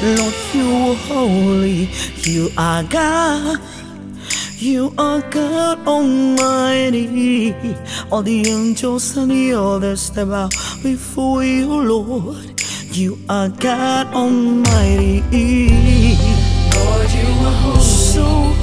Lord, you are holy, you are God. You are God Almighty. All the angels and the others that out before you, Lord. You are God Almighty. Lord, you are holy. So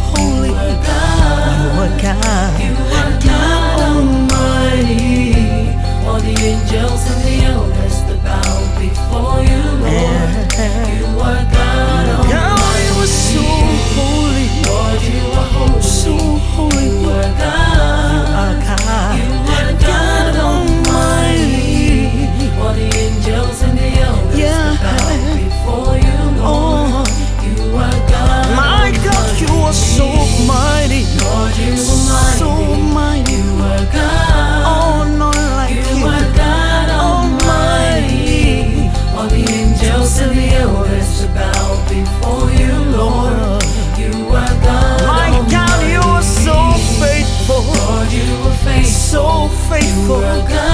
faithful.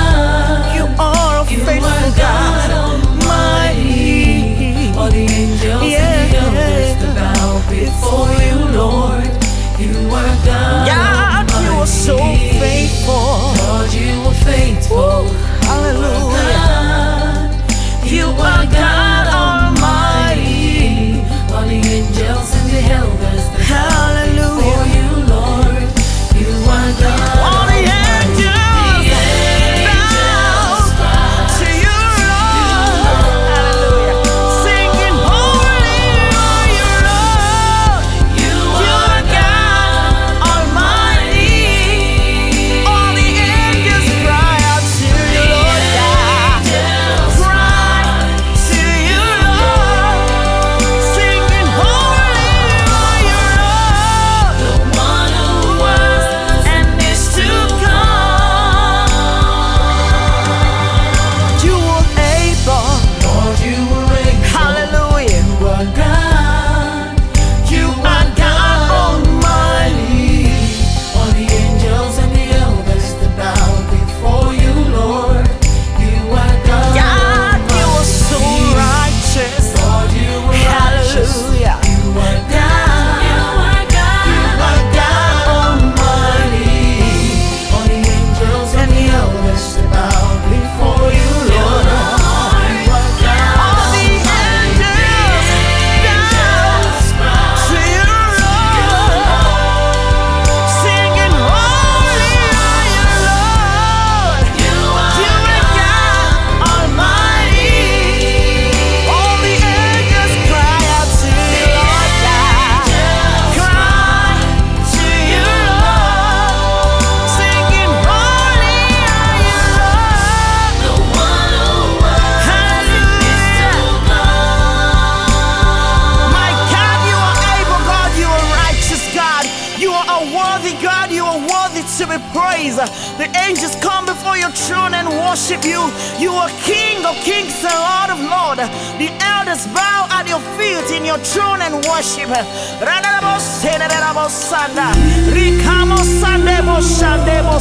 We praise. The angels come before your throne and worship you. You are King of kings and Lord of lords. The elders bow at your feet in your throne and worship.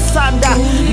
Sanda.